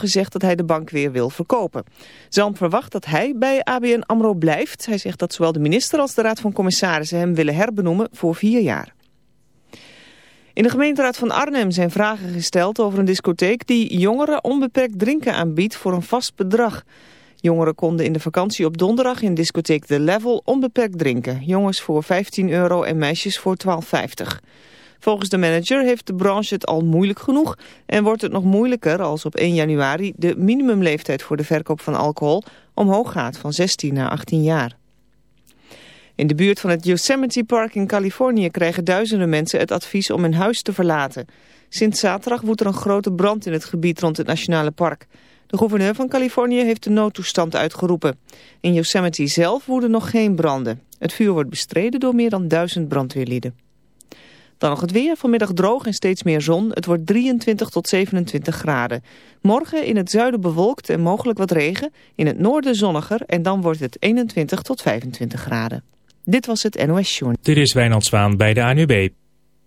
gezegd dat hij de bank weer wil verkopen. Zalm verwacht dat hij bij ABN AMRO blijft. Hij zegt dat zowel de minister als de Raad van Commissarissen hem willen herbenoemen voor vier jaar. In de gemeenteraad van Arnhem zijn vragen gesteld over een discotheek die jongeren onbeperkt drinken aanbiedt voor een vast bedrag. Jongeren konden in de vakantie op donderdag in discotheek The Level onbeperkt drinken. Jongens voor 15 euro en meisjes voor 12,50. Volgens de manager heeft de branche het al moeilijk genoeg en wordt het nog moeilijker als op 1 januari de minimumleeftijd voor de verkoop van alcohol omhoog gaat van 16 naar 18 jaar. In de buurt van het Yosemite Park in Californië krijgen duizenden mensen het advies om hun huis te verlaten. Sinds zaterdag woedt er een grote brand in het gebied rond het nationale park. De gouverneur van Californië heeft de noodtoestand uitgeroepen. In Yosemite zelf woeden nog geen branden. Het vuur wordt bestreden door meer dan duizend brandweerlieden. Dan nog het weer, vanmiddag droog en steeds meer zon. Het wordt 23 tot 27 graden. Morgen in het zuiden bewolkt en mogelijk wat regen. In het noorden zonniger en dan wordt het 21 tot 25 graden. Dit was het NOS Journal. Dit is Wijnand Zwaan bij de ANUB.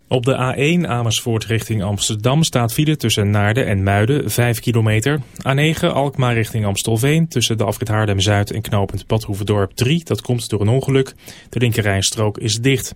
Op de A1 Amersfoort richting Amsterdam staat file tussen Naarden en Muiden 5 kilometer. A9 Alkmaar richting Amstelveen tussen de afrit Haarlem-Zuid en knooppunt Badhoevedorp 3. Dat komt door een ongeluk. De linkerrijstrook is dicht.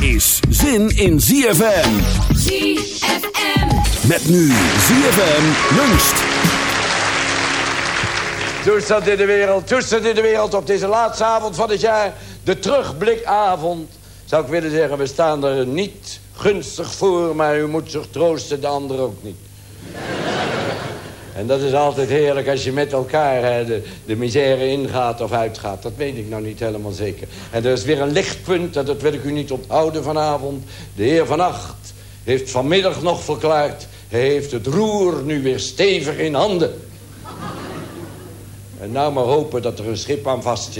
is zin in ZFM. ZFM. Met nu ZFM luncht. Toestand in de wereld, toestand in de wereld op deze laatste avond van het jaar. De terugblikavond. Zou ik willen zeggen, we staan er niet gunstig voor... maar u moet zich troosten, de ander ook niet. En dat is altijd heerlijk als je met elkaar de, de misère ingaat of uitgaat. Dat weet ik nou niet helemaal zeker. En er is weer een lichtpunt, en dat wil ik u niet onthouden vanavond. De heer Van Acht heeft vanmiddag nog verklaard... hij heeft het roer nu weer stevig in handen. En nou maar hopen dat er een schip aan vast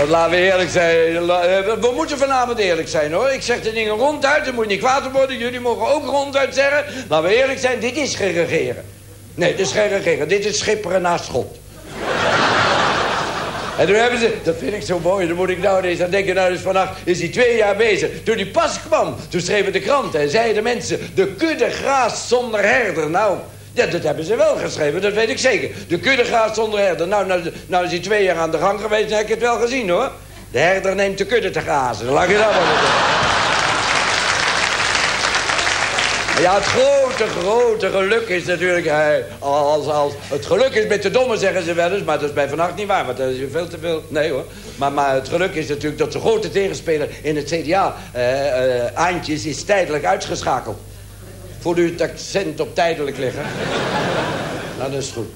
Want laten we eerlijk zijn. la- eh, We moeten vanavond eerlijk zijn, hoor. Ik zeg de dingen ronduit, er moet niet kwaad worden. Jullie mogen ook ronduit zeggen. Laten we eerlijk zijn, dit is geen. Nee, dit is geen regeren. Dit is schipperen naast schot. En toen hebben ze, dat vind ik zo mooi, dan moet ik nou eens aan denken, nou dus vannacht is hij twee jaar bezig. Toen hij pas kwam, toen schreven de kranten en zeiden mensen, de kudde graas zonder herder. Nou, ja, dat hebben ze wel geschreven, dat weet ik zeker. De kudde graas zonder herder. Nou, nou, nou is hij twee jaar aan de gang geweest en heb ik het wel gezien hoor. De herder neemt de kudde te grazen, dan lag je dat met Ja, het grote, grote geluk is natuurlijk... eh, als, als, het geluk is met de domme, zeggen ze wel eens... maar dat is bij vannacht niet waar, want dat is veel te veel... Nee hoor. Maar, maar het geluk is natuurlijk dat de grote tegenspeler in het CDA... eh eh, Aantjes is tijdelijk uitgeschakeld. Voelt u het accent op tijdelijk liggen? nou, dat is goed.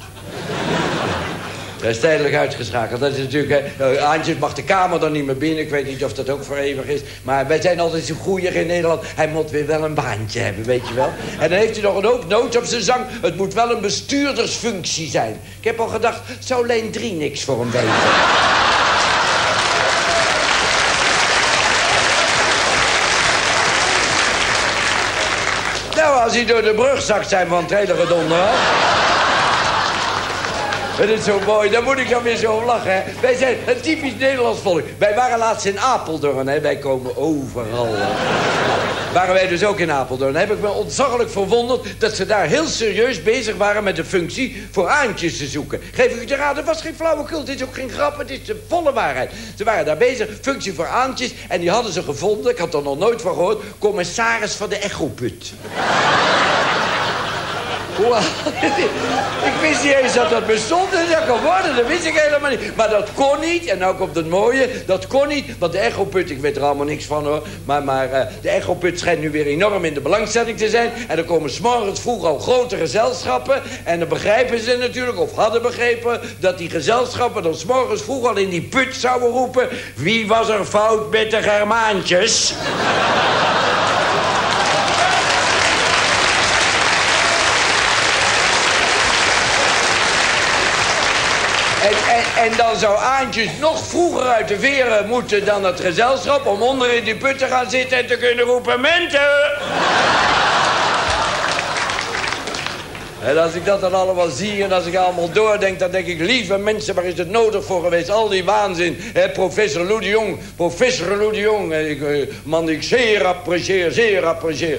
Hij is tijdelijk uitgeschakeld. Dat is natuurlijk... eh, Aantjes mag de kamer dan niet meer binnen. Ik weet niet of dat ook voor eeuwig is. Maar wij zijn altijd zo goeier in Nederland. Hij moet weer wel een baantje hebben, weet je wel. En dan heeft hij nog een ook noot op zijn zang. Het moet wel een bestuurdersfunctie zijn. Ik heb al gedacht, zou Leen 3 niks voor hem weten? Nou, als hij door de brug zakt zijn van het hele gedonder? Het is zo mooi, daar moet ik dan weer zo om lachen. Wij zijn een typisch Nederlands volk. Wij waren laatst in Apeldoorn, hè? wij komen overal. Waren wij dus ook in Apeldoorn. Heb ik me ontzaglijk verwonderd dat ze daar heel serieus bezig waren met de functie voor aantjes te zoeken. Geef ik u te raden, het was geen flauwekul, het is ook geen grap, het is de volle waarheid. Ze waren daar bezig, functie voor aantjes, en die hadden ze gevonden, ik had er nog nooit van gehoord, commissaris van de echoput. Ik wist niet eens dat dat bestond en kon worden. Dat wist ik helemaal niet. Maar dat kon niet. En nou komt het mooie. Dat kon niet. Want de echoput, ik weet er allemaal niks van hoor. Maar, maar uh, de echoput schijnt nu weer enorm in de belangstelling te zijn. En er komen s'morgens vroeg al grote gezelschappen. En dan begrijpen ze natuurlijk, of hadden begrepen... dat die gezelschappen dan s'morgens vroeg al in die put zouden roepen... Wie was er fout met de Germaantjes? En, dan zou Aantjes nog vroeger uit de veren moeten dan het gezelschap... om onder in die put te gaan zitten en te kunnen roepen... Mente! En als ik dat dan allemaal zie en als ik allemaal doordenk... dan denk ik, lieve mensen, waar is het nodig voor geweest? Al die waanzin. Hè, professor Lou de Jong, professor Lou de Jong. Ik, eh, man ik zeer apprecieer, zeer apprecieer.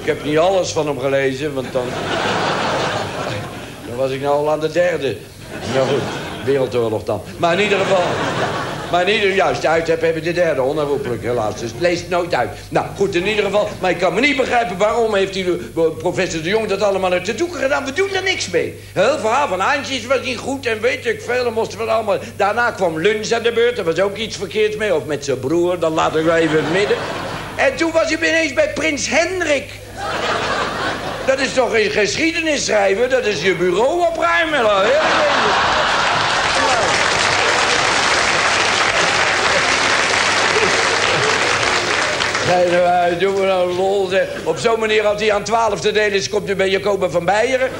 Ik heb niet alles van hem gelezen, want dan... dan was ik nou al aan de derde. Nou goed, wereldoorlog dan. Maar in ieder geval... Maar in ieder juist uit heb, heb je de derde, onherroepelijk helaas. Dus lees het nooit uit. Nou, goed, in ieder geval. Maar ik kan me niet begrijpen waarom heeft die eh, professor de Jong dat allemaal uit de doeken gedaan. We doen er niks mee. Heel verhaal van Aantjes was niet goed en weet ik veel. Moesten we allemaal... Daarna kwam Luns aan de beurt. Er was ook iets verkeerds mee. Of met zijn broer, dan laat ik wel even in het midden. En toen was hij ineens bij prins Hendrik. Dat is toch geen geschiedenis schrijven? Dat is je bureau opruimen. Heel Nee, nou, doen we nou lol. zeg. Op zo'n manier, als hij aan 12 te delen is, komt u bij Jacoba van Beieren.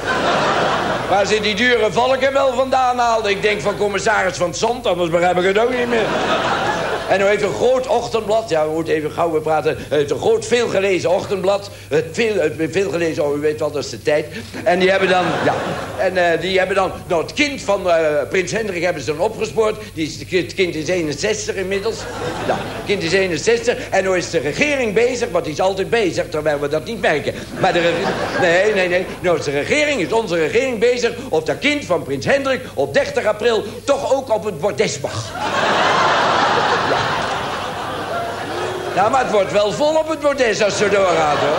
Waar ze die dure valken wel vandaan haalden. Ik denk van commissaris van het Zand, anders begrijp ik het ook niet meer. En u heeft een groot ochtendblad. Ja, we moeten even gauw weer praten. Het heeft een groot, veelgelezen ochtendblad. Het veel, het veelgelezen, oh, u weet wel, dat is de tijd. En die hebben dan, ja, en eh, die hebben dan, nou, het kind van eh, prins Hendrik hebben ze dan opgespoord. Die is, het kind is 61 inmiddels. Ja, het kind is 61. En nu is de regering bezig, want die is altijd bezig, terwijl we dat niet merken. Maar de nee, nee, nee. Nou is de regering, is onze regering bezig of dat kind van prins Hendrik op 30 april toch ook op het bordes mag. Nou, maar het wordt wel vol op het bordes als ze doorgaat, hoor.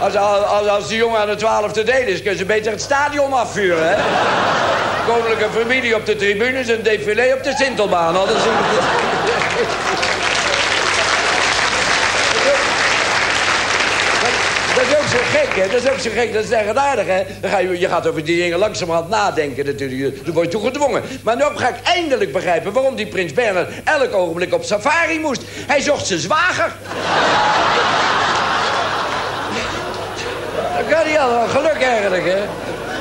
Als, als, als die jongen aan de twaalfde deel is, kunnen ze beter het stadion afvuren, hè? Koninklijke familie op de tribunes en défilé op de Sintelbaan. Anders... Dat is ook zo gek? Dat is ook zo gek, dat is eigenaardig, hè? Dan ga je, je gaat over die dingen langzamerhand nadenken natuurlijk. Dan word je toe gedwongen. Maar nu ga ik eindelijk begrijpen waarom die prins Bernhard elk ogenblik op safari moest. Hij zocht zijn zwager. Dat kan niet allemaal. Geluk eigenlijk, hè?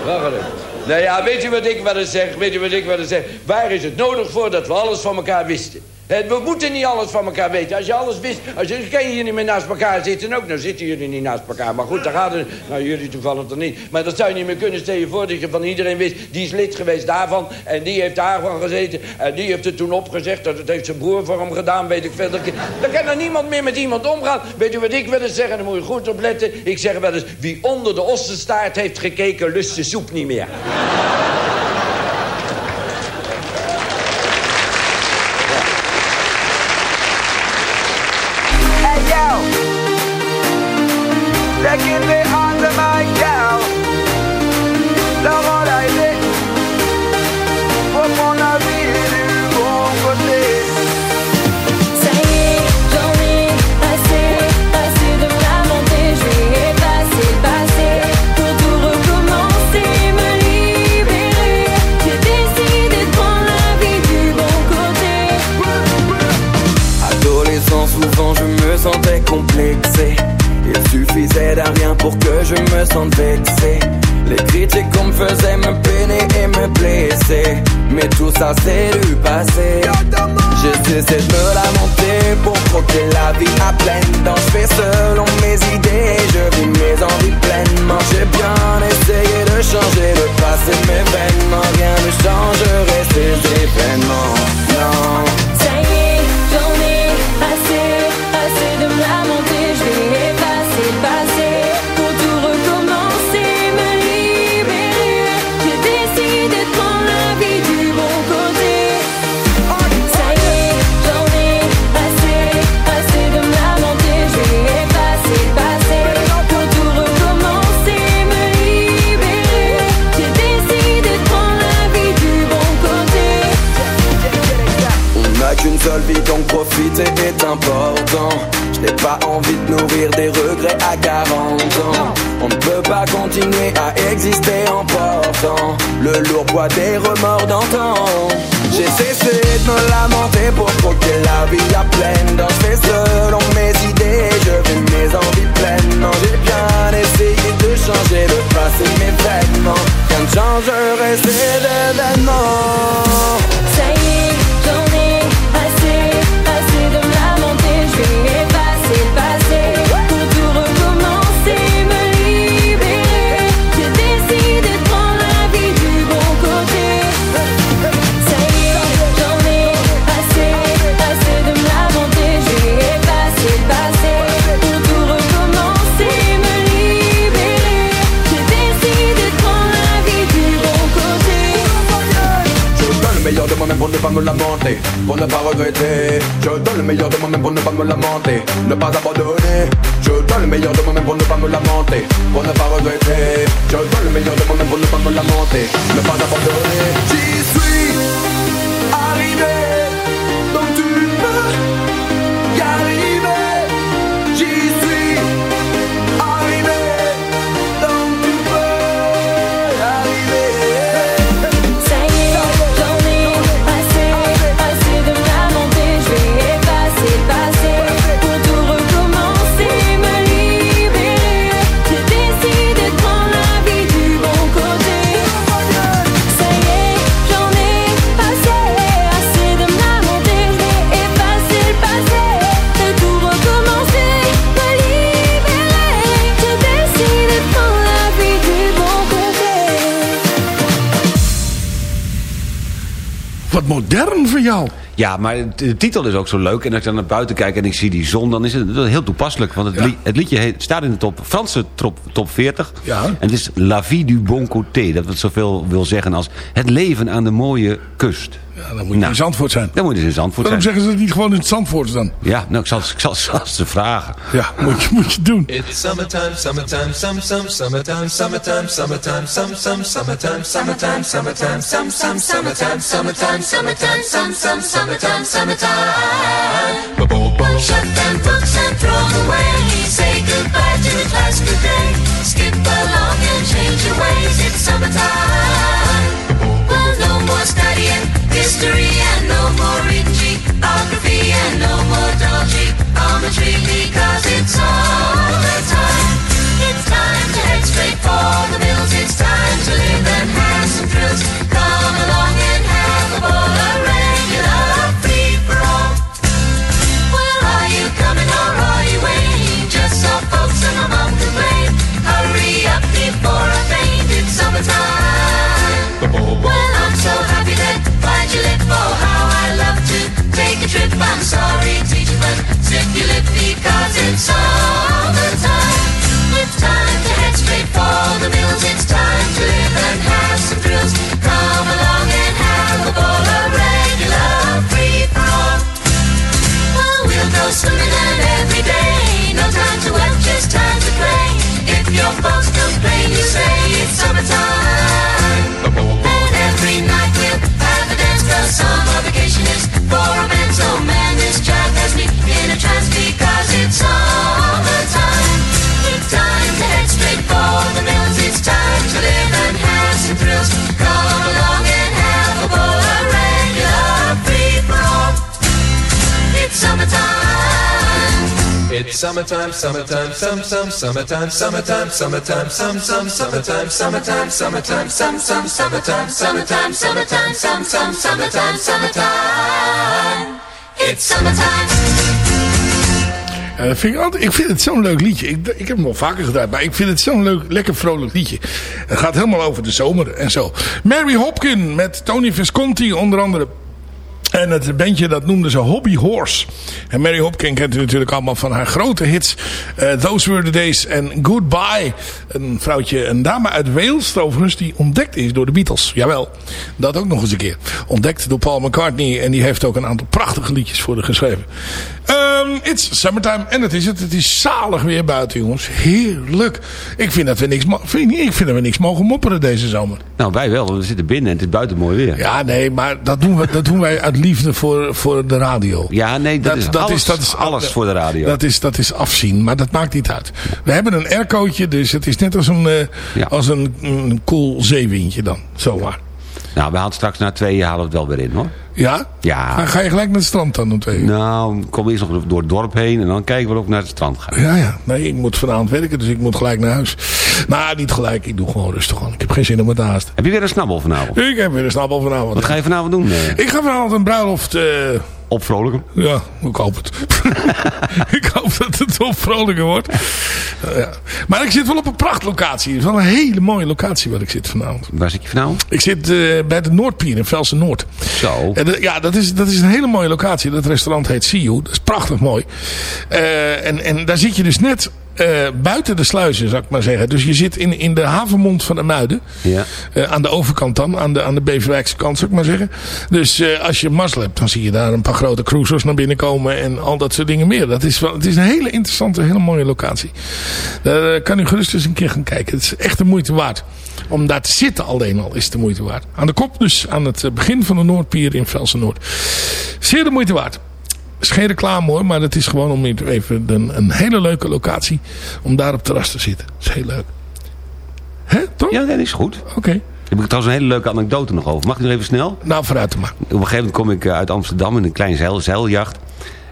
Wel geluk. Nou ja, weet u wat ik wel eens zeg? Weet u wat ik wel eens zeg? Waar is het nodig voor dat we alles van elkaar wisten? We moeten niet alles van elkaar weten. Als je alles wist, als je, kan je niet meer naast elkaar zitten. Ook, nou zitten jullie niet naast elkaar. Maar goed, daar gaat het. Nou, jullie toevallig dan niet. Maar dat zou je niet meer kunnen. Stel je voor dat je van iedereen wist. Die is lid geweest daarvan. En die heeft daarvan gezeten. En die heeft het toen opgezegd. Dat het heeft zijn broer voor hem gedaan. Weet ik veel. Dan kan er niemand meer met iemand omgaan. Weet u wat ik wil eens zeggen? Daar moet je goed op letten. Ik zeg wel eens. Wie onder de ossenstaart heeft gekeken, lust de soep niet meer. Taking me on the mic, sont vexés. Les critiques qu'on me faisait me peiner et me blesser. Mais tout ça c'est du passé. J'ai cessé de me lamenter pour croquer la vie à pleine dents. Je fais selon mes idées, je vis mes envies pleinement. J'ai bien essayé de changer le passé, mais vainement rien ne changerait ces événements. Non. Profiter est important. Je n'ai pas envie de nourrir des regrets à 40 ans. On ne peut pas continuer à exister en portant Le lourd poids des remords d'antan. J'ai cessé de me lamenter pour croquer la vie à pleine Je fais selon mes idées, je vis mes envies pleinement. J'ai bien essayé de changer le passé, mes vêtements Rien ne changerait ces pour ne pas regretter. Je donne le meilleur de moi-même pour ne pas me lamenter, ne pas abandonner. Je donne le meilleur de moi-même pour ne pas me lamenter, pour ne pas regretter. Je donne le meilleur de moi-même pour ne pas me lamenter, ne pas abandonner. J'y suis Wat modern voor jou. Ja, maar de titel is ook zo leuk. En als ik dan naar buiten kijk en ik zie die zon... dan is het heel toepasselijk. Want het, li- het liedje heet, staat in de top, Franse top, top 40. Ja. En het is La vie du bon côté. Dat wat zoveel wil zeggen als het leven aan de mooie kust. Ja, dan moet je in Zandvoort zijn. Dan moet je in Zandvoort Waarom zijn. zeggen ze het niet gewoon in het Zandvoort dan? Ja, nou, ik zal, ik zal, zal ze vragen. Ja, moet je, moet je doen. It's summertime, summertime, some, some, summertime, summertime, summertime, some, some, summertime, summertime, summertime, some, some, summertime, summertime, summertime, some, some, summertime, summertime. Shut them books and throw them away. Say goodbye to the classical day. Skip along and change your ways. It's summertime. Well, no more studying history and no more reading geography and no more dull geometry because it's summertime. It's time to head straight for the mills. It's time to live and have some thrills. Come along and have a ball, a regular free for all. Well, are you coming or are you waiting? Just so folks and my mom can blame. Hurry up before I faint. It's summertime. Well, I'm so happy for how I love to take a trip. I'm sorry, teacher, but zip your lip because it's summertime. It's time to head straight for the mills. It's time to live and have some thrills. Come along and have a ball, a regular free for all. Well, we'll go swimming and every day. No time to work, just time to play. If your folks complain, you say it's summertime. summer vacation is for a man. So man, this child has me in a trance because it's summertime. It's Time to head straight for the mills. It's time to live and have some thrills. Come along and have a bowl of regular free for all. It's summertime. Summertime, some, some, summertime, summertime, summertime, some, some, summertime, summertime, summertime, some, some, summertime, summertime, summertime, some, some, summertime, summertime. It's summertime. Dat vind ik, altijd, ik vind het zo'n leuk liedje. Ik, ik heb hem al vaker gedaan, maar ik vind het zo'n leuk, lekker vrolijk liedje. Het gaat helemaal over de zomer en zo. Mary Hopkin met Tony Visconti onder andere. En het bandje dat noemde ze Hobby Horse. En Mary Hopkin kent u natuurlijk allemaal van haar grote hits. eh, Those Were The Days en Goodbye. Een vrouwtje, een dame uit Wales overigens, die ontdekt is door de Beatles. Jawel, dat ook nog eens een keer. Ontdekt door Paul McCartney. En die heeft ook een aantal prachtige liedjes voor haar geschreven. Ehm, it's summertime. En het is het. Het is zalig weer buiten, jongens. Heerlijk. Ik vind dat we niks, vind, ik vind dat we niks mogen mopperen deze zomer. Nou, wij wel, want we zitten binnen en het is buiten mooi weer. Ja, nee, maar dat doen, we, dat doen wij uit liefde voor, voor de radio. Ja, nee, dat, is, alles, alles voor de radio. Dat is, dat is afzien, maar dat maakt niet uit. We hebben een aircootje, dus het is net als een, eh, als een, een koel zeewindje dan. Zomaar. Nou, we halen straks na twee halen we het wel weer in, hoor. Ja? Ja. Dan ga je gelijk naar het strand dan om twee uur. Nou, kom eerst nog door het dorp heen en dan kijken we ook naar het strand gaan. Ja, ja. Nee, ik moet vanavond werken, dus ik moet gelijk naar huis. Nou, niet gelijk. Ik doe gewoon rustig aan. Ik heb geen zin om het te haasten. Heb je weer een snabbel vanavond? Ik heb weer een snabbel vanavond. Wat ga je vanavond doen? Ik ga vanavond een bruiloft... eh Opvrolijken? Ja, ik hoop het. ik hoop dat het wel vrolijker wordt. Eh, ja. Maar ik zit wel op een prachtlocatie. Het is wel een hele mooie locatie waar ik zit vanavond. Waar zit je vanavond? Ik zit eh, bij de Noordpier in Velsen Noord. Zo. En ja, dat is, dat is een hele mooie locatie. Dat restaurant heet See You. Dat is prachtig mooi. En, en daar zit je dus net eh, buiten de sluizen, zou ik maar zeggen. Dus je zit in, in de havenmond van de Muiden. Ja. Eh, aan de overkant dan, aan de, aan de Beverwijkse kant zou ik maar zeggen. Dus eh, als je mazzel hebt, dan zie je daar een paar grote cruisers naar binnen komen en al dat soort dingen meer. Dat is wel, het is een hele interessante, hele mooie locatie. Daar kan u gerust eens een keer gaan kijken. Het is echt de moeite waard. Om daar te zitten alleen al is de moeite waard. Aan de kop dus, aan het begin van de Noordpier in Velsen Noord. Zeer de moeite waard. Is geen reclame hoor, maar het is gewoon om even een, een hele leuke locatie. Om daar op terras te zitten. Dat is heel leuk. Hè, toch? Ja, dat is goed. Oké. Heb ik trouwens een hele leuke anekdote nog over. Mag ik nog even snel? Nou, vooruit maar. Op een gegeven moment kom ik eh, uit Amsterdam in een klein zeil, zeiljacht.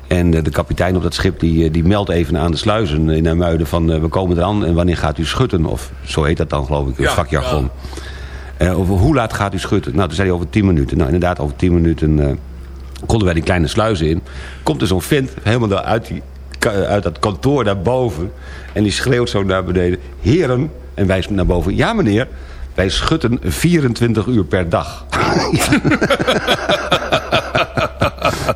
En eh, de kapitein op dat schip die, eh, die meldt even aan de sluizen in Muiden van we komen eraan en wanneer gaat u schutten? Of zo heet dat dan geloof ik, Ja, vakjargon. Eh, over hoe laat gaat u schutten? Nou, toen zei hij over 10 minuten. Nou, inderdaad, over 10 minuten konden wij die kleine sluizen in. Komt er zo'n vent helemaal uit, die, ka- uit dat kantoor daarboven. En die schreeuwt zo naar beneden. Heren, en wijst naar boven. Ja meneer, wij schutten 24 uur per dag.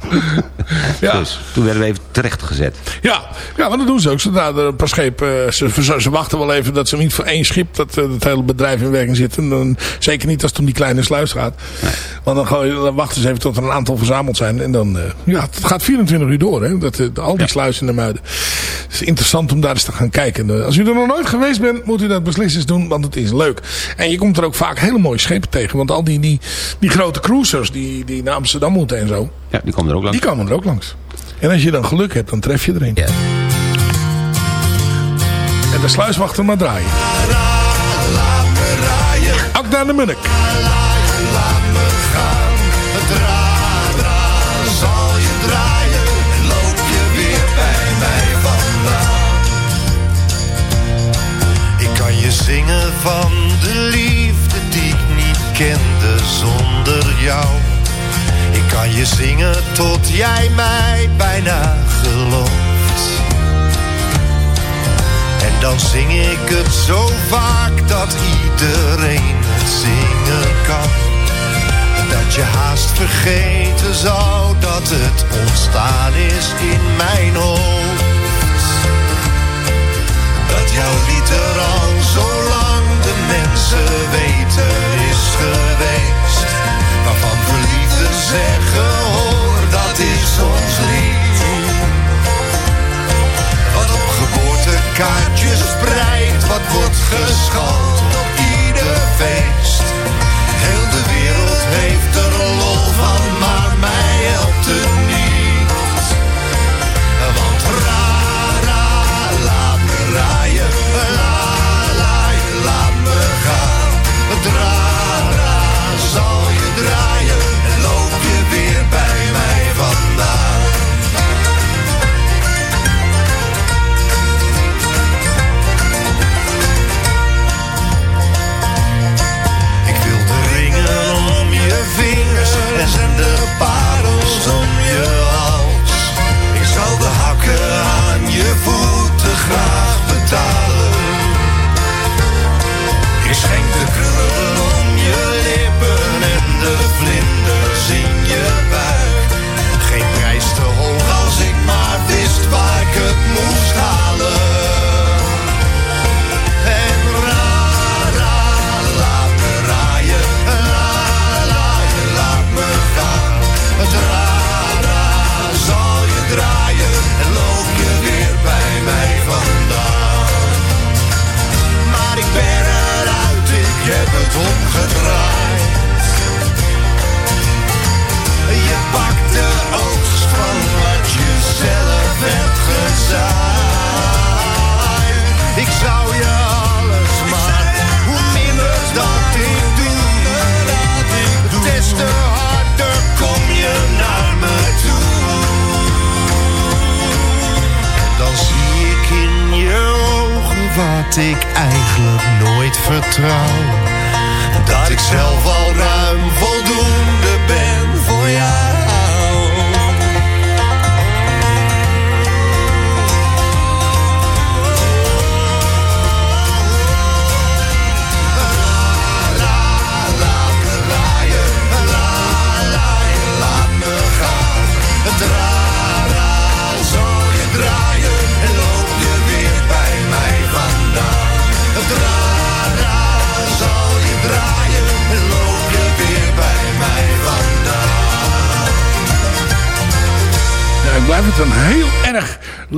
Ja. Dus toen werden we even terechtgezet. Ja, ja, maar dat doen ze ook. Zodra er een paar schepen... Ze, ze, wachten wel even dat ze niet voor één schip... dat eh, het hele bedrijf in werking zit. En dan, zeker niet als het om die kleine sluis gaat. Want dan, dan wachten ze even tot er een aantal verzameld zijn. En dan... eh, ja, het gaat 24 uur door. Hè, dat, eh, al die sluizen in de muiden. Het is interessant om daar eens te gaan kijken. Eh, Als u er nog nooit geweest bent... moet u dat beslist eens doen. Want het is leuk. En je komt er ook vaak hele mooie schepen tegen. Want al die, die, die grote cruisers... Die, die naar Amsterdam moeten en zo... Ja, die komen er ook langs. Die komen er ook langs. En als je dan geluk hebt, dan tref je er een. En de sluiswachter maar draaien. Akda de Munnik. zal je draaien en loop je weer bij mij vandaan. Ik kan je zingen van de liefde die ik niet kende zonder jou. Je zingen tot jij mij bijna gelooft. En dan zing ik het zo vaak dat iedereen het zingen kan. Dat je haast vergeten zou dat het ontstaan is in mijn hoofd. Dat jouw lied er al zo lang de mensen weten is geweest. Waarvan zeggen hoor, dat is ons lied. Wat op geboortekaartjes spreidt, wat wordt geschald op ieder feest. Heel de wereld heeft er lol van,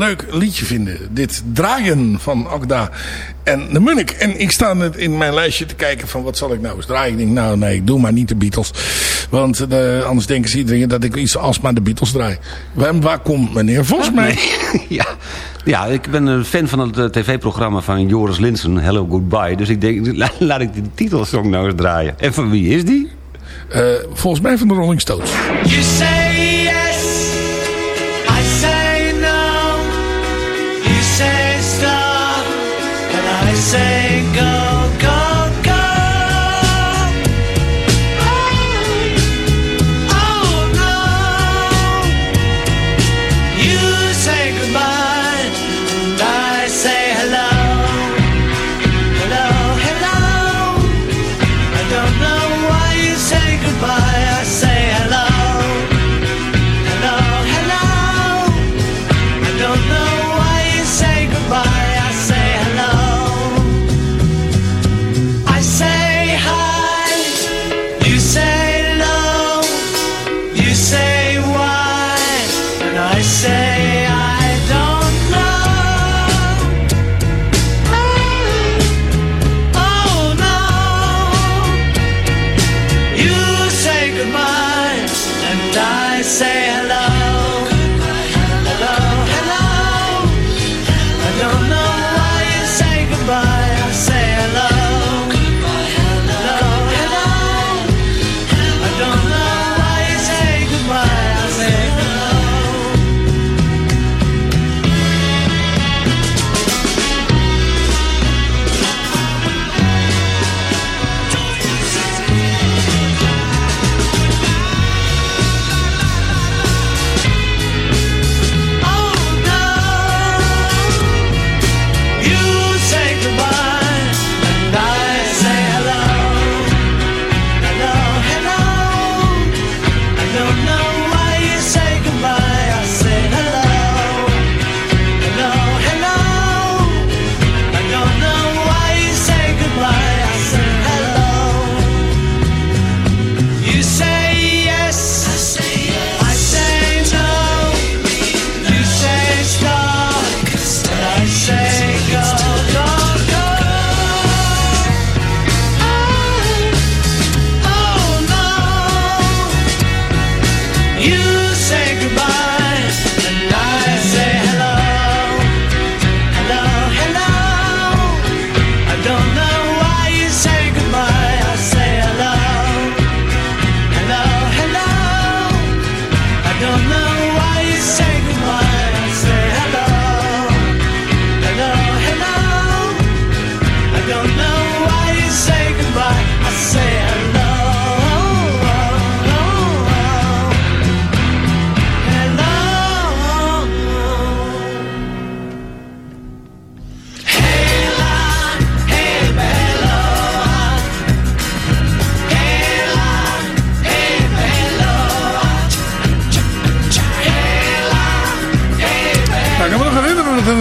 leuk liedje vinden. Dit draaien van Agda en de Munnik. En ik sta in mijn lijstje te kijken van wat zal ik nou eens draaien. Ik denk nou nee, doe maar niet de Beatles. Want eh, anders denken ze iedereen dat ik iets als maar de Beatles draai. Waar, waar komt meneer Vos mee? Ja. ja, ik ben een fan van het eh, tv-programma van Joris Linsen, Hello Goodbye. Dus ik denk, laat ik de titelsong nou eens draaien. En van wie is die? Eh, volgens mij van de Rolling Stones. You say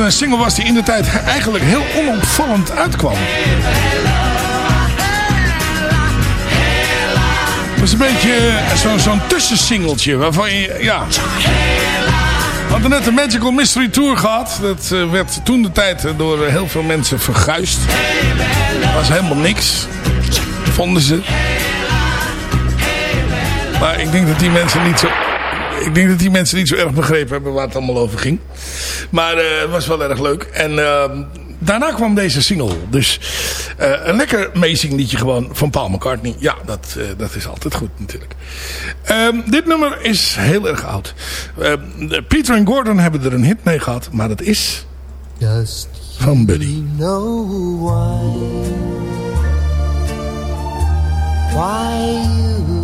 een single was die in de tijd eigenlijk heel onopvallend uitkwam. Het is een beetje eh, zo- zo'n tussensingeltje waarvan je, ja... We hadden net de Magical Mystery Tour gehad. Dat eh, werd toen de tijd eh, door eh, heel veel mensen verguisd. was helemaal niks, vonden ze. Maar ik denk dat die mensen niet zo... Ik denk dat die mensen niet zo erg begrepen hebben waar het allemaal over ging. Maar eh, het was wel erg leuk. En eh, daarna kwam deze single. Dus eh, een lekker amazing liedje gewoon van Paul McCartney. Ja, dat, eh, dat is altijd goed natuurlijk. Ehm, dit nummer is heel erg oud. Ehm, Peter en Gordon hebben er een hit mee gehad. Maar dat is Just van Buddy. know why why you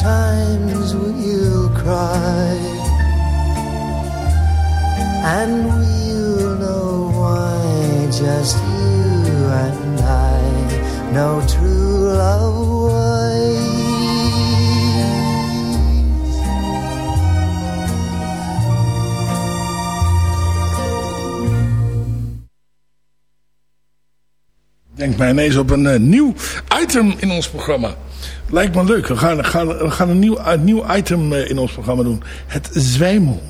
Sometimes we'll cry And we'll know why Just you and I know true love Denk mij ineens op een eh, nieuw item in ons programma. Lijkt me leuk. We gaan, gaan, we gaan een, nieuw, een nieuw item eh, in ons programma doen. Het zwijmelmoment.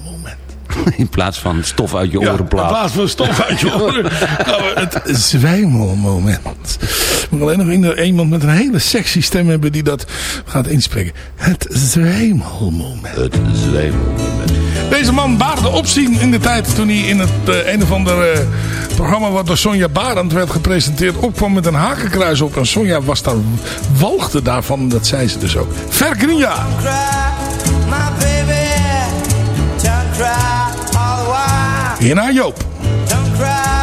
In plaats van stof uit je Ja, oren in plaat. plaats van stof uit je oren. we het zwijmelmoment. Moet alleen nog iemand met een hele sexy stem hebben die dat gaat inspreken. Het zwijmelmoment. Het zwijmelmoment. Deze man baarde opzien in de tijd toen hij in het eh, een of ander eh, programma wat door Sonja Barend werd gepresenteerd opkwam met een hakenkruis op. En Sonja was daar, walgde daarvan, dat zei ze dus ook. Vergrinja. My baby, don't cry all the while. Hierna Joop. Don't cry,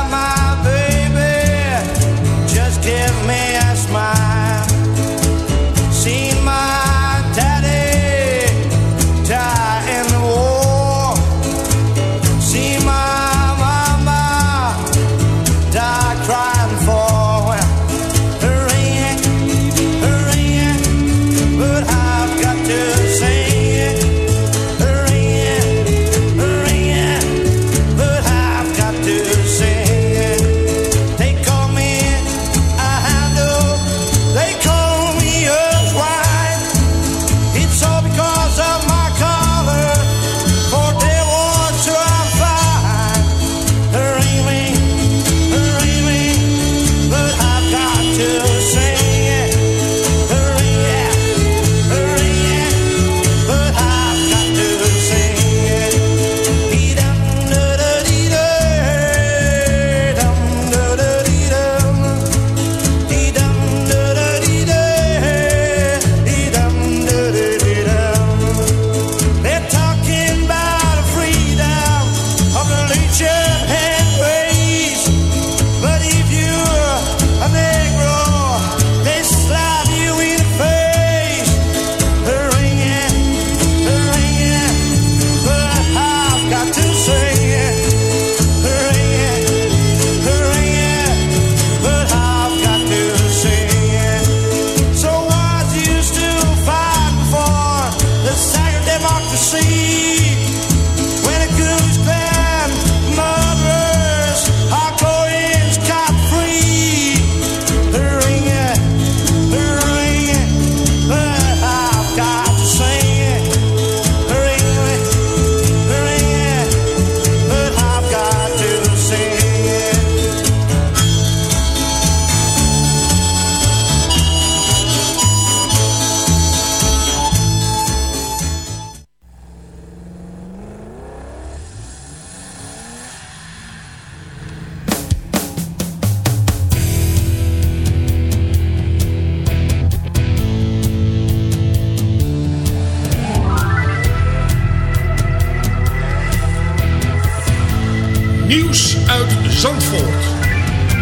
nieuws uit Zandvoort.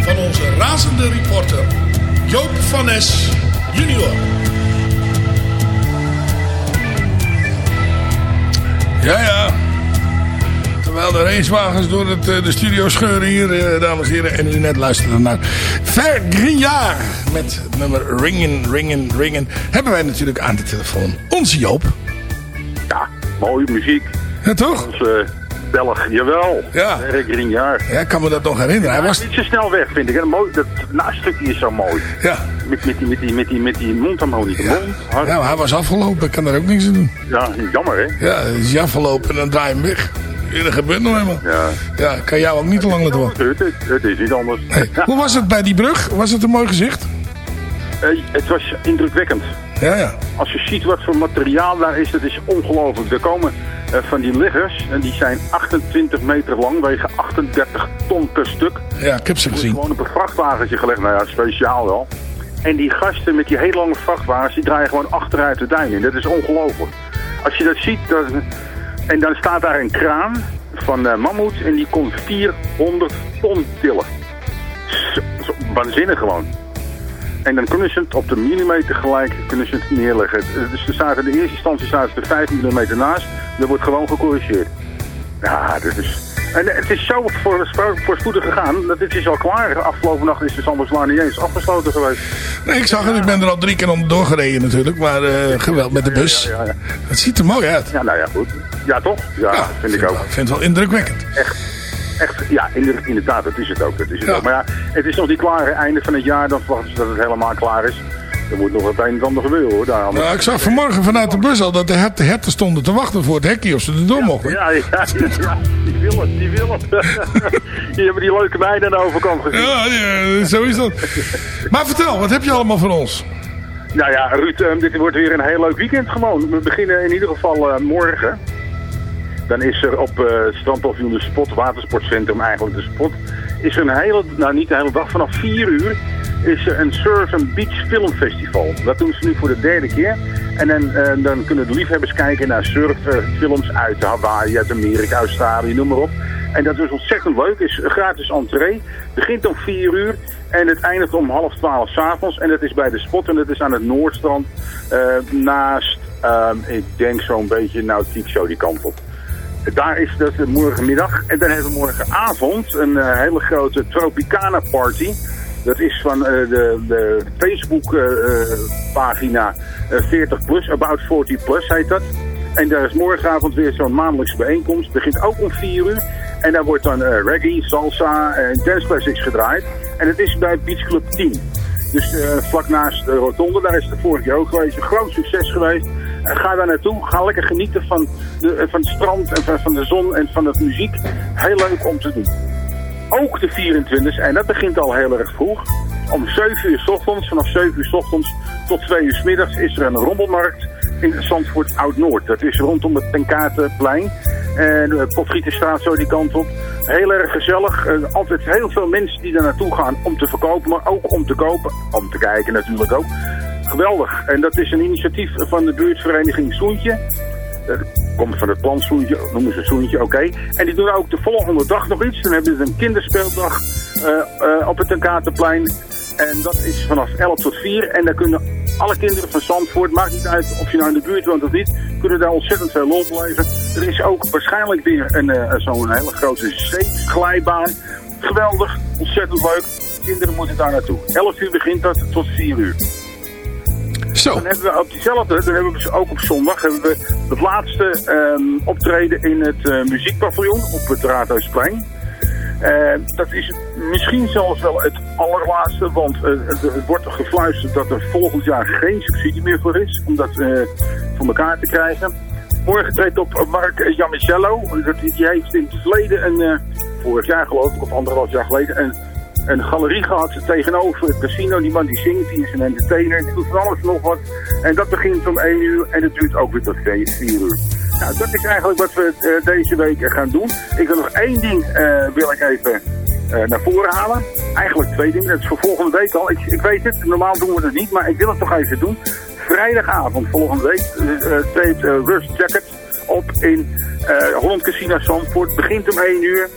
Van onze razende reporter Joop van Es junior. Ja, ja. Terwijl de racewagens door het, eh, de studio scheuren hier, eh, dames en heren. En u net luisterde naar Ver Grignard met het nummer Ringen, Ringen, Ringen. Hebben wij natuurlijk aan de telefoon onze Joop. Ja, mooie muziek. Ja, toch? Onze Belg, jawel. Ja. Erik. Ja, ik kan me dat nog herinneren. Hij was... niet zo snel weg, vind ik. Mooi, dat nastukje is zo mooi. Ja. Met, met, die, met, die, met, die, met die mondharmonica. Ja. Mond. Ja, maar hij was afgelopen. Ik kan daar ook niks aan doen. Ja, jammer hè? Ja, is hij afgelopen en dan draai je hem weg. Ja, dat gebeurt nog helemaal. Ja. Ja, kan jou ook niet te lang laten wachten. Het, het, het is niet anders. Hey, Hoe was het bij die brug? Was het een mooi gezicht? Het was indrukwekkend. Ja, ja. Als je ziet wat voor materiaal daar is, dat is ongelooflijk. Er komen van die liggers, en die zijn 28 meter lang, wegen 38 ton per stuk. Ja, ik heb ze Die gezien. gewoon op een vrachtwagentje gelegd, nou ja, speciaal wel. En die gasten met die hele lange vrachtwagens, die draaien gewoon achteruit de duin in. Dat is ongelooflijk. Als je dat ziet, dat, en dan staat daar een kraan van eh Mammoet en die kon 400 ton tillen. Waanzinnig gewoon. En dan kunnen ze het op de millimeter gelijk kunnen ze het neerleggen. Dus er staat in de eerste instantie staat er 5 mm naast. Er wordt gewoon gecorrigeerd. Ja, dat is... En het is zo voor, voorspoedig gegaan. Dat dit is al klaar. Afgelopen nacht is de Sanderslaan niet eens afgesloten geweest. Nee, ik zag het. Ik ben er al drie keer onderdoor gereden natuurlijk. Maar eh, geweld met de bus. Ja, ja, ja. Het ziet er mooi uit. Ja, nou ja, goed. Ja, toch? Ja, vind ik ook. Ik vind het wel indrukwekkend. Echt, echt ja, inder- inderdaad, dat is het ook. Dat is het Ja. ook. Maar ja, het is nog niet klaar. Einde van het jaar, dan verwachten ze dat het helemaal klaar is. Er moet nog het een en ander gebeuren hoor. Daar Nou, ik zag vanmorgen vanuit de bus al dat de her- de herten stonden te wachten voor het hekje of ze er door mochten. Ja, ja, ja, ja, die willen, die willen. die hebben die leuke meiden aan de overkant gezien. Ja, ja, zo is dat. Maar vertel, wat heb je allemaal voor ons? Nou ja, Ruud, eh, dit wordt weer een heel leuk weekend gewoon. We beginnen in ieder geval eh, morgen. Dan is er op strandpaviljoen de Spot, watersportcentrum eigenlijk de Spot, is er een hele, nou niet de hele dag, vanaf 4 uur is er een Surf and Beach Filmfestival. Dat doen ze nu voor de derde keer. En dan, eh, dan kunnen de liefhebbers kijken naar surffilms uit Hawaii, uit Amerika, Australië, noem maar op. En dat is ontzettend leuk. is gratis entree. Begint om 4 uur en het eindigt om half 12 s'avonds. En dat is bij de Spot en dat is aan het Noordstrand. eh, naast, ehm, ik denk zo'n beetje Nautiek zo die kant op. Daar is dat morgenmiddag. En dan hebben we morgenavond een eh, hele grote Tropicana party. Dat is van eh, de, de Facebook eh, eh, pagina eh, 40 plus, About 40 plus heet dat. En daar is morgenavond weer zo'n maandelijkse bijeenkomst. Begint ook om 4 uur. En daar wordt dan reggae, salsa en dance classics gedraaid. En het is bij Beach Club 10. Dus vlak naast de rotonde, daar is het vorig jaar ook geweest. Een groot succes geweest. Ga daar naartoe. Ga lekker genieten van, de, eh, van het strand en van, de zon en van de muziek. Heel leuk om te doen. Ook de 24 en dat begint al heel erg vroeg. Om 7 uur s ochtends, vanaf 7 uur s ochtends tot 2 uur s middags is er een rommelmarkt in Zandvoort Oud-Noord. Dat is rondom het Tenkatenplein. En de Potgieterstraat zo die kant op. Heel erg gezellig. Eh, altijd heel veel mensen die daar naartoe gaan om te verkopen, maar ook om te kopen. Om te kijken natuurlijk ook. Geweldig. En dat is een initiatief van de buurtvereniging Soentje. Dat komt van het plan Soentje, noemen ze Soentje, oké. En die doen ook de volgende dag nog iets. Dan hebben ze een kinderspeeldag eh, eh, op het Tenkatenplein. En dat is vanaf 11 tot 4. En daar kunnen alle kinderen van Zandvoort, maakt niet uit of je nou in de buurt woont of niet, kunnen daar ontzettend veel lol beleven. Er is ook waarschijnlijk weer een, eh, zo'n hele grote zeeglijbaan. Geweldig, ontzettend leuk. Kinderen moeten daar naartoe. 11 uur begint dat tot 4 uur. Zo. Dan hebben we op diezelfde, dan hebben we dus ook op zondag hebben we het laatste ehm, optreden in het eh, muziekpaviljoen op het Raadhuisplein. Eh, dat is misschien zelfs wel het allerlaatste, want eh, het, wordt gefluisterd dat er volgend jaar geen subsidie meer voor is, om dat eh, voor elkaar te krijgen. Morgen treedt op Mark Jamicello. Die heeft in het verleden, een, vorig jaar geloof ik, of anderhalf jaar geleden, een, een galerie gehad tegenover het casino. Die man die zingt, die is een entertainer, die doet van alles nog wat. En dat begint om 1 uur en het duurt ook weer tot 4 uur. Nou, dat is eigenlijk wat we eh, deze week gaan doen. Ik wil nog één ding eh, wil ik even eh, naar voren halen. Eigenlijk twee dingen. Dat is voor volgende week al. Ik, ik weet het, normaal doen we het niet, maar ik wil het toch even doen. Vrijdagavond volgende week treedt Rust Jacket op in Holland Casino Zandvoort. Begint om 1 uur.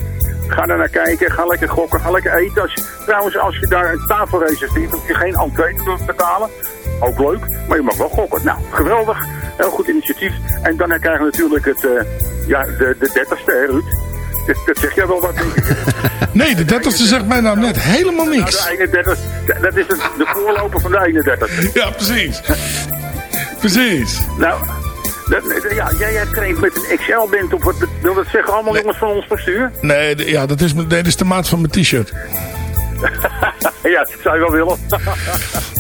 Ga daar naar kijken, ga lekker gokken, ga lekker eten. Als je, trouwens, als je daar een tafel reserveert, hoef je geen entree te betalen. Ook leuk, maar je mag wel gokken. Nou, geweldig. Heel goed initiatief. En dan krijgen we natuurlijk het, eh, ja, de, de dertigste, hè, Ruud? Dat, dat zeg jij wel wat, denk ik. Nee, de dertigste zegt mij nou net helemaal niks. Nou, de 31, dat is het, de voorloper van de 31. Ja, precies. Precies. Nou, dat, ja, jij hebt traint met een XL-band op. Wat wil dat zeggen? Allemaal jongens van ons bestuur? Nee, de- ja, dat is, nee, dat is de maat van mijn t-shirt. ja, dat zou je wel willen.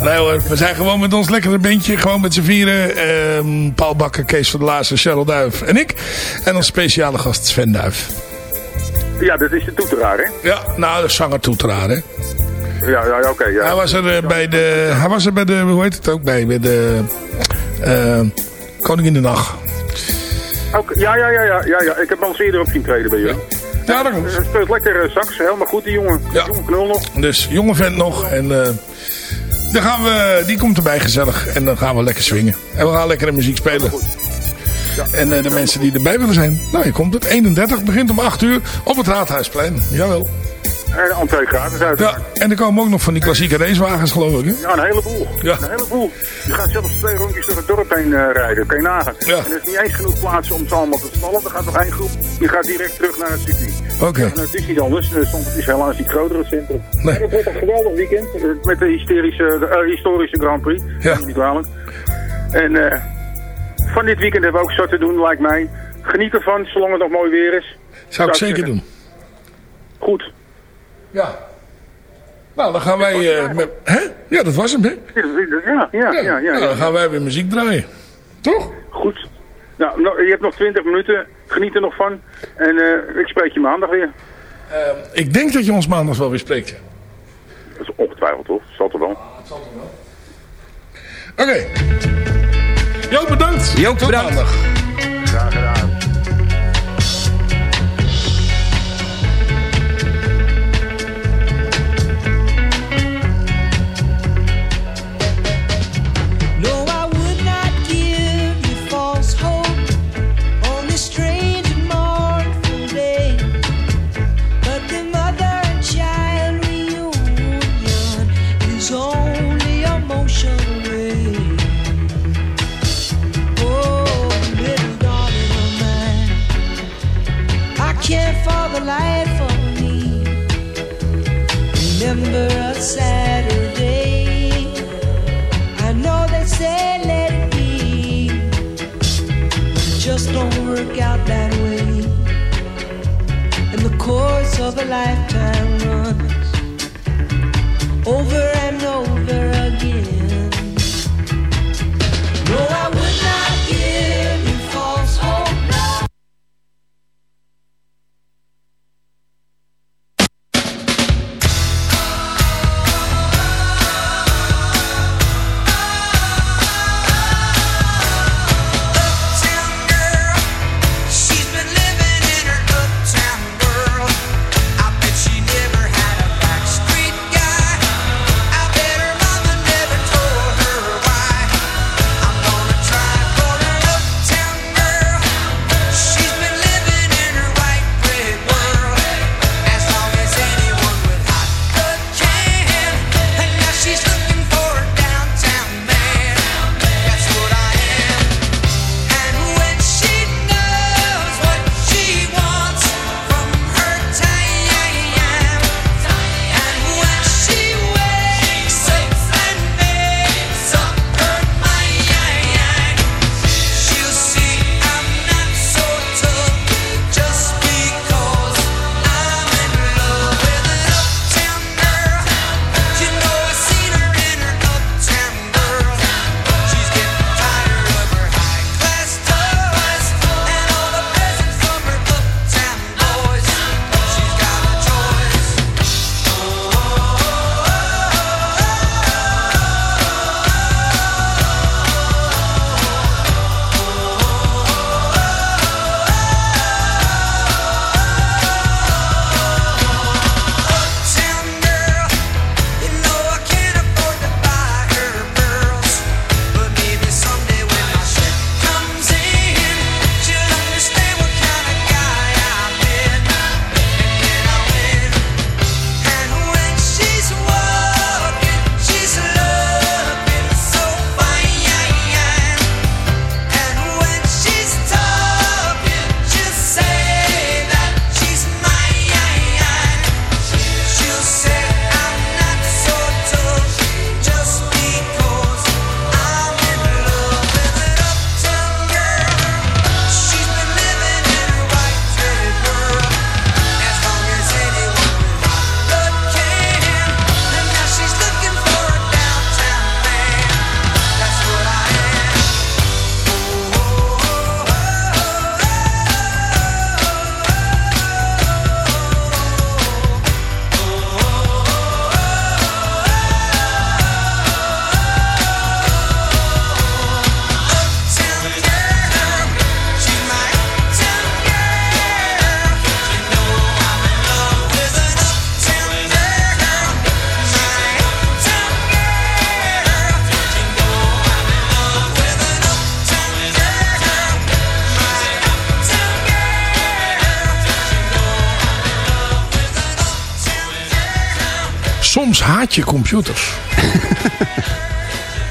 Nee hoor, we zijn gewoon met ons lekkere bandje. Gewoon met z'n vieren. Ehm, Paul Bakker, Kees van der Laarsen, Cheryl Duif en ik. En ons speciale gast Sven Duif. ja, dat is de toeteraar, hè? Ja, nou, de zanger toeteraar, hè. Ja, ja, oké. ja. Hij was er eh, bij de... Hij was er bij de... Hoe heet het ook? Bij, bij de... eh Koning in de Nacht. Ja, ja, ja, ja, ja, ja. Ik heb al eerder op zien treden bij jullie. Ja, dat komt. Hij speelt lekker eh, sax, helemaal goed die jongen. Ja. Jonge knul nog. Dus jonge vent nog. En eh, dan gaan we, die komt erbij gezellig. En dan gaan we lekker swingen. En we gaan lekkere muziek spelen. En eh, de mensen die erbij willen zijn. Nou, je komt het. 31 begint om 8 uur op het Raadhuisplein. Jawel. En entree gratis. Ja, en er komen ook nog van die klassieke racewagens geloof ik. Hè? Ja, een heleboel. Ja. Een heleboel. Je gaat zelfs twee rondjes door het dorp heen eh, rijden. Kan je nagaan. Ja. En er is niet eens genoeg plaatsen om ze allemaal te stallen. Er gaat nog één groep. Die gaat direct terug naar het circuit. Oké. En het is niet anders. Soms is helaas niet groter het centrum. Nee. Maar het wordt een geweldig weekend. eh, Met de hysterische, de, eh, historische Grand Prix. Ja. Niet kwalijk. En van dit weekend hebben we ook zo te doen, lijkt mij. Geniet ervan, zolang het nog mooi weer is. Zou ik zeker zeggen. doen. Goed. Ja. Nou, dan gaan wij... eh, met, hè? Ja, dat was hem, hè? Ja, ja, ja. ja, Nou, dan gaan wij weer muziek draaien. Toch? Goed. Nou, nou, je hebt nog 20 minuten. Geniet er nog van. En eh, ik spreek je maandag weer. Ik denk dat je ons maandag wel weer spreekt. ja. Dat is ongetwijfeld, toch? Zal er wel. Oké. Joop, bedankt. Joop, Tot bedankt. maandag. Graag gedaan. soms haat je computers.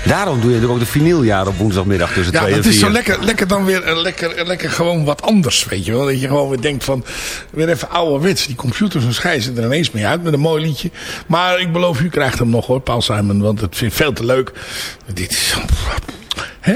Daarom doe je er ook de vinyljaar op woensdagmiddag tussen ja, twee en vier. Ja, dat is zo lekker, lekker dan weer eh, lekker, lekker gewoon wat anders, weet je wel. Dat je gewoon weer denkt van, weer even ouderwets. Die computers en schijzen er ineens mee uit met een mooi liedje. Maar ik beloof, u krijgt hem nog hoor, Paul Simon. Want het vind ik veel te leuk. Dit is... Hè?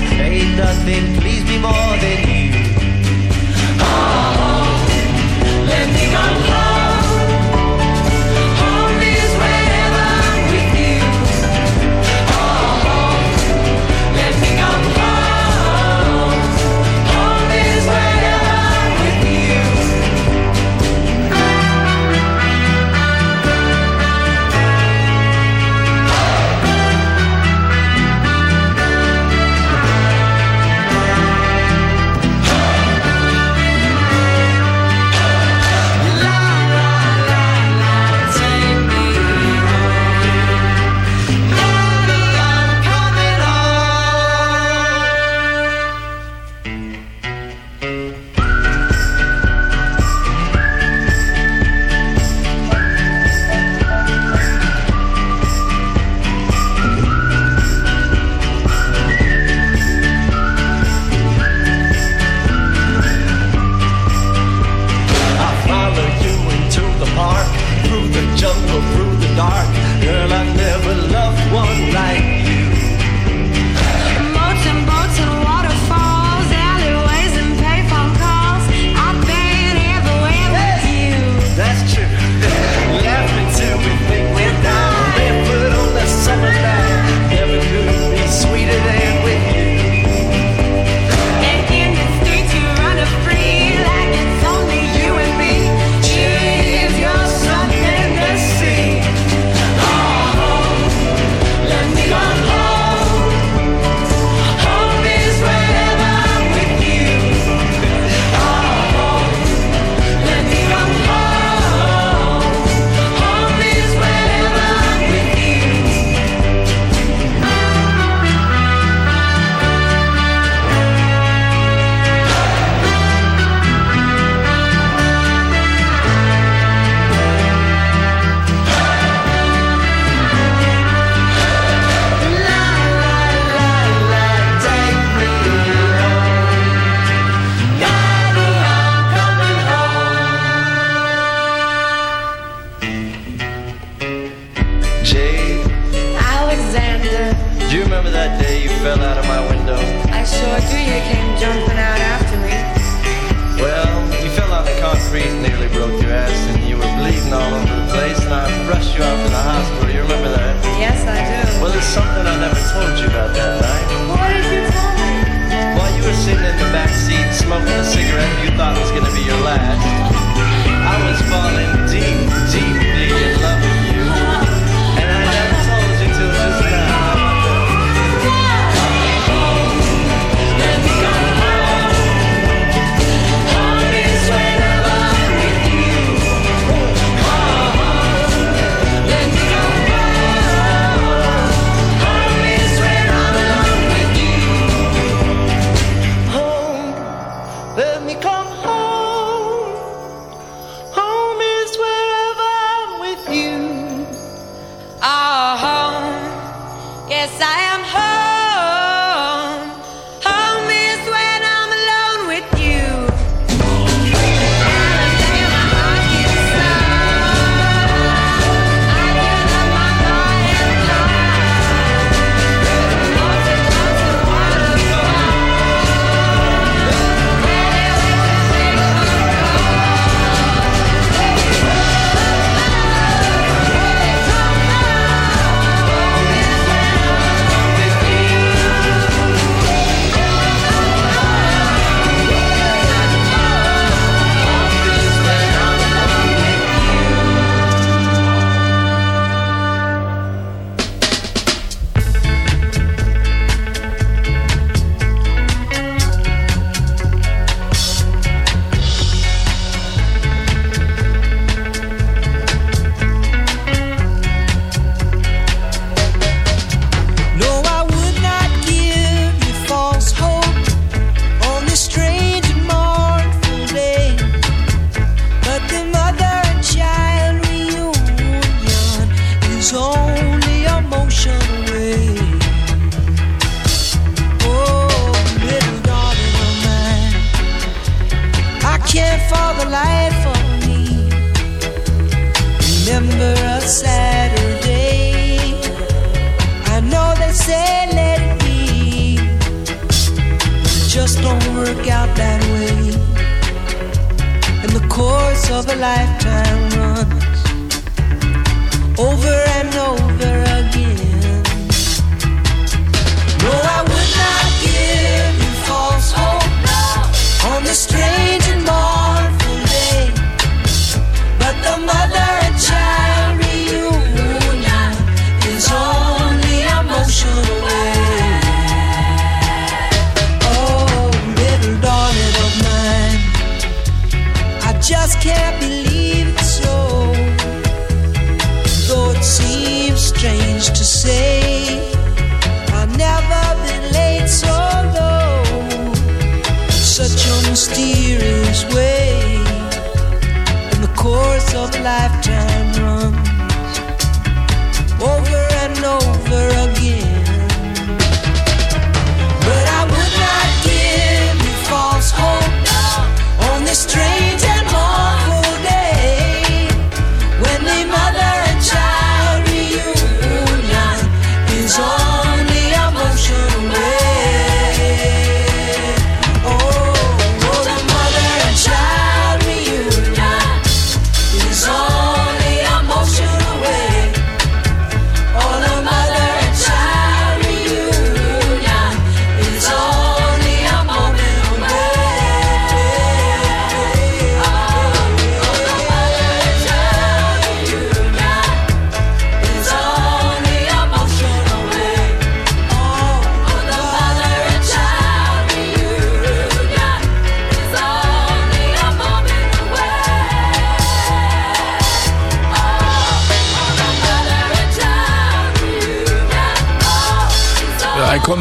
Ain't nothing please me more than smoking a cigarette you thought was gonna be your last. I was falling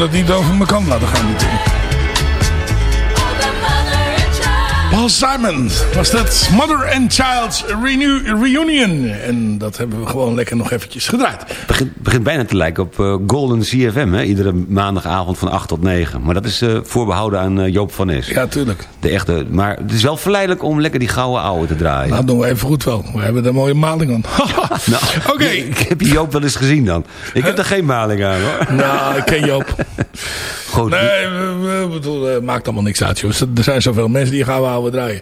dat niet over mijn kan laten gaan natuurlijk. Simon was dat Mother and Child Reunion. En dat hebben we gewoon lekker nog eventjes gedraaid. Het begint, begint bijna te lijken op eh, Golden CFM, hè? iedere maandagavond van 8 tot 9. Maar dat is eh, voorbehouden aan eh, Joop van Nes. Ja, tuurlijk. De echte, maar het is wel verleidelijk om lekker die gouden oude te draaien. Nou, dat doen we even goed wel. We hebben daar mooie maling aan. nou, Oké. Ik, heb heb Joop wel eens gezien dan. Ik heb er geen maling aan hoor. Nou, ik ken Joop. Nee, eh, maakt allemaal niks uit. Joh. Er zijn zoveel mensen die gaan we houden draaien.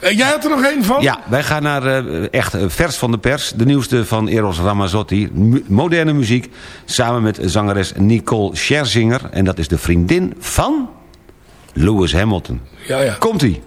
Eh, jij hebt er nog één van? Ja, wij gaan naar eh, echt vers van de pers. De nieuwste van Eros Ramazzotti. Moderne muziek. Samen met zangeres Nicole Scherzinger. En dat is de vriendin van Lewis Hamilton. Ja, ja. Komt-ie.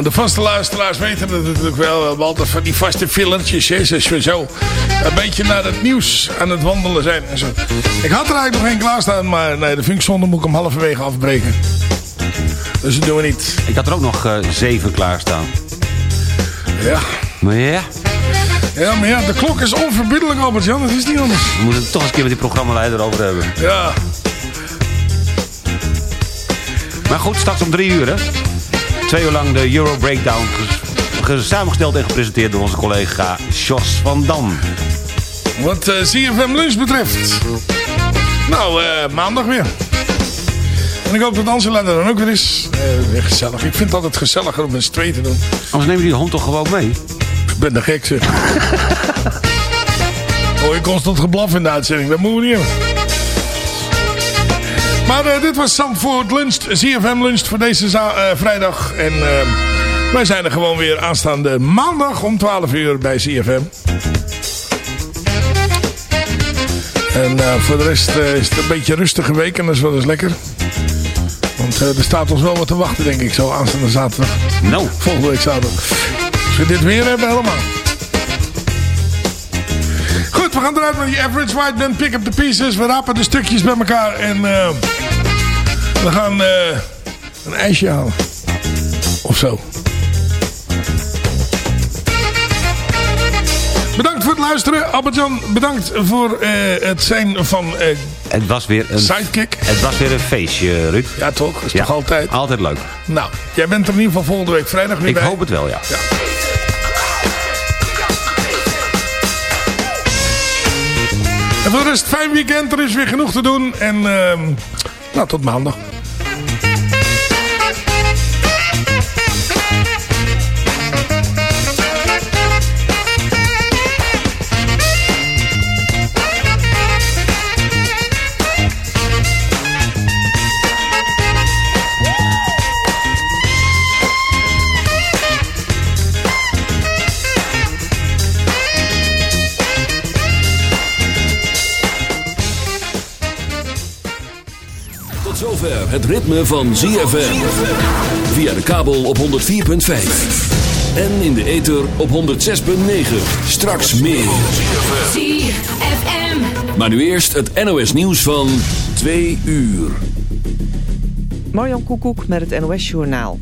Ja, de vaste luisteraars weten het natuurlijk wel. We hebben altijd van die vaste fillertjes. Hè, als we zo een beetje naar het nieuws aan het wandelen zijn. En zo. Ik had er eigenlijk nog één klaarstaan. Maar nee, de vind ik zonde moet ik hem halverwege afbreken. Dus dat doen we niet. Ik had er ook nog eh, zeven klaarstaan. Ja. Maar ja, Ja, maar ja, de klok is onverbiddelijk, Albert-Jan. Dat is niet anders. we moeten het toch eens een keer met die programmaleider over hebben. Ja. Maar goed, straks om drie uur, hè. Twee uur lang de Euro Breakdown. ges- ges- Samengesteld en gepresenteerd door onze collega Jos van Dam. Wat eh CFM Lunch betreft. Nou, eh, maandag weer. En ik hoop dat Angela er dan ook weer is. Eh, weer gezellig. Ik vind het altijd gezelliger om met z'n tweeën te doen. Anders nemen die hond toch gewoon mee? Ik ben de gek, zeg. Hoor je constant geblaf in de uitzending. Dat moeten we niet hebben. Maar eh, dit was Zandvoort Lunch, CFM Lunch voor deze eh, vrijdag. En eh, wij zijn er gewoon weer aanstaande maandag om 12 uur bij CFM. En voor de rest is het een beetje een rustige week en dat is wel eens lekker. Want er staat ons wel wat te wachten, denk ik, zo aanstaande zaterdag. Nou. Volgende week zaterdag. Als we dit weer hebben, helemaal. Goed, we gaan eruit met die Average White Band Pick Up The Pieces. We rapen de stukjes bij elkaar en we gaan eh, een ijsje halen. Of zo. Bedankt voor het luisteren. Albert-Jan, bedankt voor eh, het zijn van eh, Het was weer een... Sidekick. Het was weer een feestje, Ruud. Ja, toch? Dat is Ja, toch altijd? Altijd leuk. Nou, jij bent er in ieder geval volgende week vrijdag weer Ik bij. hoop het wel, ja. Ja. En voor de rest, fijn weekend. Er is weer genoeg te doen. En ehm, nou, tot maandag. Zover het ritme van ZFM. Via de kabel op 104.5. En in de ether op 106.9. Straks meer. ZFM. Maar nu eerst het NOS nieuws van 2 uur. Marjan Koekoek met het NOS-journaal.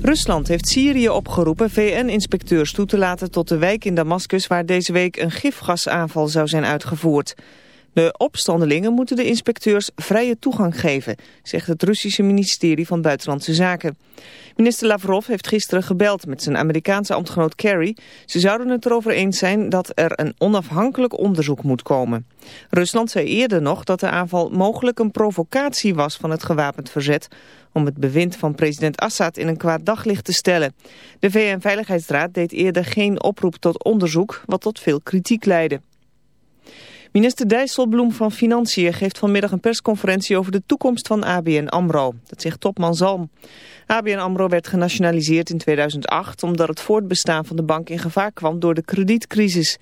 Rusland heeft Syrië opgeroepen VN-inspecteurs toe te laten tot de wijk in Damascus... waar deze week een gifgasaanval zou zijn uitgevoerd. De opstandelingen moeten de inspecteurs vrije toegang geven... zegt het Russische ministerie van Buitenlandse Zaken. Minister Lavrov heeft gisteren gebeld met zijn Amerikaanse ambtgenoot Kerry. Ze zouden het erover eens zijn dat er een onafhankelijk onderzoek moet komen. Rusland zei eerder nog dat de aanval mogelijk een provocatie was van het gewapend verzet... om het bewind van president Assad in een kwaad daglicht te stellen. De VN-veiligheidsraad deed eerder geen oproep tot onderzoek, wat tot veel kritiek leidde. Minister Dijsselbloem van Financiën geeft vanmiddag een persconferentie over de toekomst van ABN AMRO. Dat zegt topman Zalm. ABN AMRO werd genationaliseerd in 2008 omdat het voortbestaan van de bank in gevaar kwam door de kredietcrisis.